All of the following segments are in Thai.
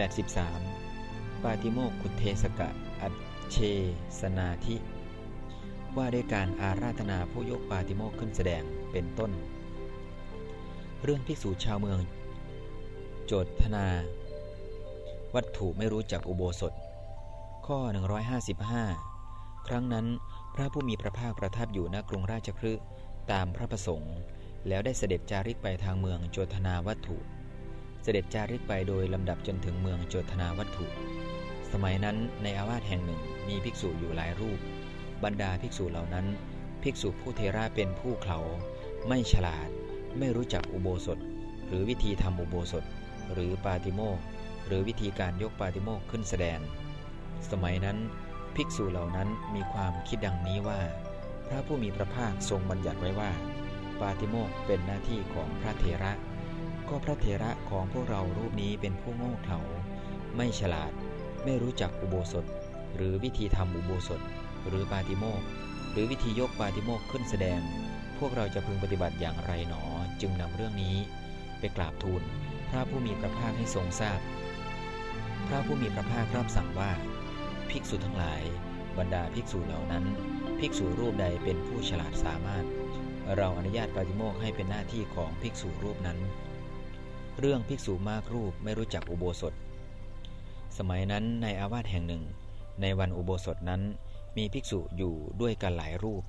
83 ปาติโมกขุเทสกะ อัจเชสนาธิ ว่าด้วยการอาราธนาผู้ยกปาติโมกขึ้นแสดงเป็นต้น เรื่องภิกษุชาวเมือง โจทนา วัตถุไม่รู้จักอุโบสถ ข้อ 155 ครั้งนั้นพระผู้มีพระภาคประทับอยู่ณกรุงราชคฤห์ตามพระประสงค์ แล้วได้เสด็จจาริกไปทางเมืองโจทนาวัตถุ เสด็จจาริกไปโดยลำดับจนถึงเมืองโจทนาวัตถุ สมัยนั้นในอาวาสแห่งหนึ่งมีภิกษุอยู่หลายรูป บรรดาภิกษุเหล่านั้น ภิกษุผู้เทระเป็นผู้เขาไม่ฉลาด ไม่รู้จักอุโบสถ หรือวิธีทำอุโบสถ หรือปาติโมกหรือวิธีการยกปาติโมกขึ้นแสดง สมัยนั้น ภิกษุเหล่านั้นมีความคิดดังนี้ว่า พระผู้มีพระภาคทรงบัญญัติไว้ว่า ปาติโมกเป็นหน้าที่ของพระเทระ ก็พระเถระของพวกเรารูปนี้เป็นผู้โง่เขลาไม่ฉลาด ไม่รู้จักอุโบสถ หรือวิธีทำอุโบสถ หรือปาติโมกหรือวิธียกปาติโมกขึ้นแสดง พวกเราจะพึงปฏิบัติอย่างไรหนอ จึงนำเรื่องนี้ ไปกราบทูลพระผู้มีพระภาคให้ทรงทราบพระผู้มีพระภาครับสั่งว่า ภิกษุทั้งหลาย บรรดาภิกษุเหล่านั้น ภิกษุรูปใดเป็นผู้ฉลาดสามารถ เราอนุญาตปาติโมกให้เป็นหน้าที่ของภิกษุรูปนั้น เรื่องภิกษุมากรูปไม่รู้จักอุโบสถ สมัยนั้นในอาวาสแห่งหนึ่ง ในวันอุโบสถนั้นมีภิกษุอยู่ด้วยกันหลายรูป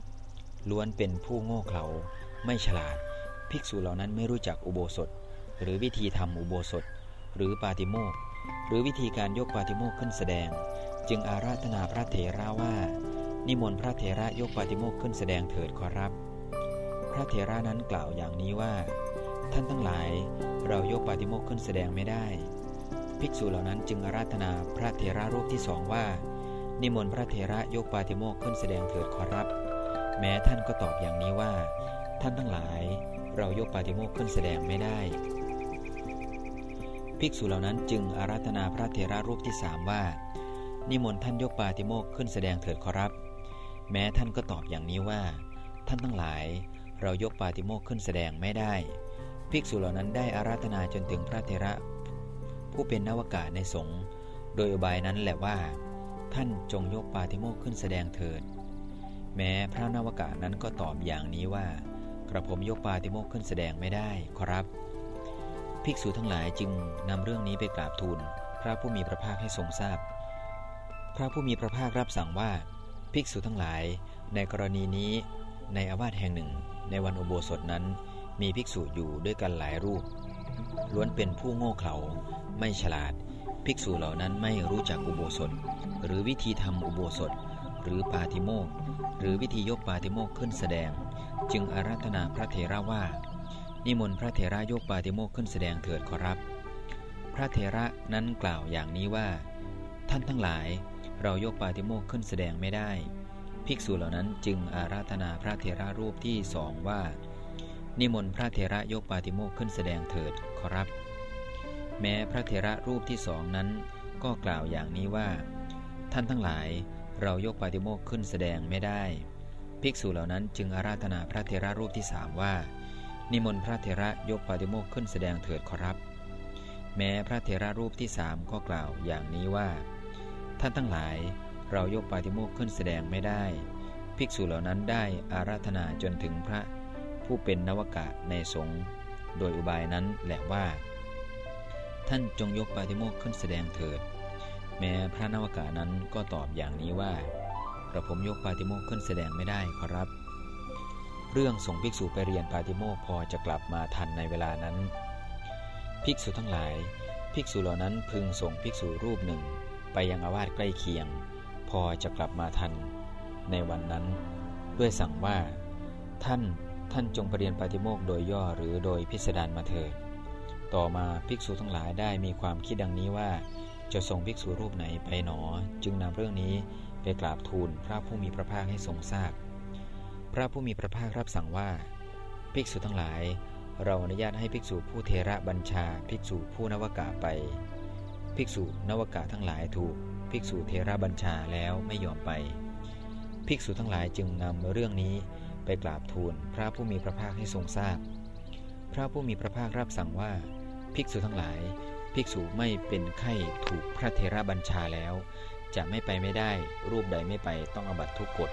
ล้วนเป็นผู้โง่เขลาไม่ฉลาด ภิกษุเหล่านั้นไม่รู้จักอุโบสถ หรือวิธีทำอุโบสถ หรือปาติโมกหรือวิธีการยกปาติโมกขึ้นแสดง จึงอาราธนาพระเถระว่า นิมนต์พระเถระยกปาติโมกขึ้นแสดงเถิดขอรับ พระเถระนั้นกล่าวอย่างนี้ว่า ท่านทั้งหลายเรายกปาติโมกขึ้นแสดงไม่ได้ ภิกษุเหล่านั้นจึงอาราธนาพระเถระรูปที่สองว่า นิมนต์พระเถระยกปาติโมกขึ้นแสดงเถิดขอรับ แม้ท่านก็ตอบอย่างนี้ว่า ท่านทั้งหลายเรายกปาติโมกขึ้นแสดงไม่ได้ ภิกษุเหล่านั้นจึงอาราธนาพระเถระรูปที่สามว่า นิมนต์ท่านยกปาติโมกขึ้นแสดงเถิดขอรับ แม้ท่านก็ตอบอย่างนี้ว่า ท่านทั้งหลายเรายกปาติโมกขึ้นแสดงไม่ได้ ภิกษุเหล่านั้นได้อาราธนาจนถึงพระเทระ ผู้เป็นนวากาศในสงฆ์โดยอบายนั้นแหละว่า ท่านจงยกปาติโมกขึ้นแสดงเถิด แม้พระนวากาศนั้นก็ตอบอย่างนี้ว่า กระผมยกปาติโมกขึ้นแสดงไม่ได้ขอรับ ภิกษุทั้งหลายจึงนำเรื่องนี้ไปกราบทูลพระผู้มีพระภาคให้ทรงทราบพพระผู้มีพระภาครับสั่งว่า ภิกษุทั้งหลาย ในกรณีนี้ในอาวาสแห่งหนึ่ง ในวันอุโบสถนั้น มีภิกษุอยู่ด้วยกันหลายรูป ล้วนเป็นผู้โง่เขลาไม่ฉลาด ภิกษุเหล่านั้นไม่รู้จักอุโบสถ หรือวิธีทำอุโบสถ หรือปาติโมกหรือวิธียกปาติโมกขึ้นแสดง จึงอารัธนาพระเถระว่า นิมนต์พระเถระยกปาติโมกขึ้นแสดงเถิดขอรับ พระเถระนั้นกล่าวอย่างนี้ว่า ท่านทั้งหลายเรายกปาติโมกขึ้นแสดงไม่ได้ ภิกษุเหล่านั้นจึงอาราธนาพระเถระรูปที่สองว่า นิมนต์พระเถระยกปาติโมกขึ้นแสดงเถิดขอรับ แม้พระเถระรูปที่สองนั้น ก็กล่าวอย่างนี้ว่า ท่านทั้งหลายเรายกปาติโมกขึ้นแสดงไม่ได้ ภิกษุเหล่านั้นจึงอาราธนาพระเถระรูปที่สามว่า นิมนต์พระเถระยกปาติโมกขึ้นแสดงเถิดขอรับ แม้พระเถระรูปที่สามก็กล่าวอย่างนี้ว่า ท่านทั้งหลายเรายกปาติโมกขึ้นแสดงไม่ได้ ภิกษุเหล่านั้นได้อาราธนาจนถึงพระ ผู้เป็นนวกะในสงฆ์โดยอุบายนั้นแหละว่า ท่านจงยกปาติโมกขึ้นแสดงเถิด แม้พระนวกะนั้นก็ตอบอย่างนี้ว่ากระผมยกปาติโมกขึ้นแสดงไม่ได้ขอรับ เรื่องส่งภิกษุไปเรียนปาติโมกพอจะกลับมาทันในเวลานั้น ภิกษุทั้งหลาย ภิกษุเหล่านั้นพึงส่งภิกษุรูปหนึ่ง ไปยังอาวาสใกล้เคียง พอจะกลับมาทัน ในวันนั้น ด้วยสั่งว่า ท่าน ท่านจงปรเรียนปาติโมกโดยย่อหรือโดยพิสดารมาเถิด ต่อมาภิกษุทั้งหลายได้มีความคิดดังนี้ว่าจะส่งภิกษุรูปไหนไปหนอ จึงนำเรื่องนี้ไปกราบทูลพระผู้มีพระภาคให้ทรงทราบ พระผู้มีพระภาครับสั่งว่า ภิกษุทั้งหลาย เราอนุญาตให้ภิกษุผู้เทระบัญชา ภิกษุผู้นวากาไป ภิกษุนวากาทั้งหลายถูก ภิกษุเทระบัญชาแล้วไม่ยอมไป ภิกษุทั้งหลายจึงนำเรื่องนี้ ไปกราบทูลพระผู้มีพระภาคให้ทรงทราบพพระผู้มีพระภาครับสั่งว่า ภิกษุทั้งหลาย ภิกษุไม่เป็นไข้ถูกพระเทระบัญชาแล้ว จะไม่ไปไม่ได้ รูปใดไม่ไปต้องอบัตทุกกฎ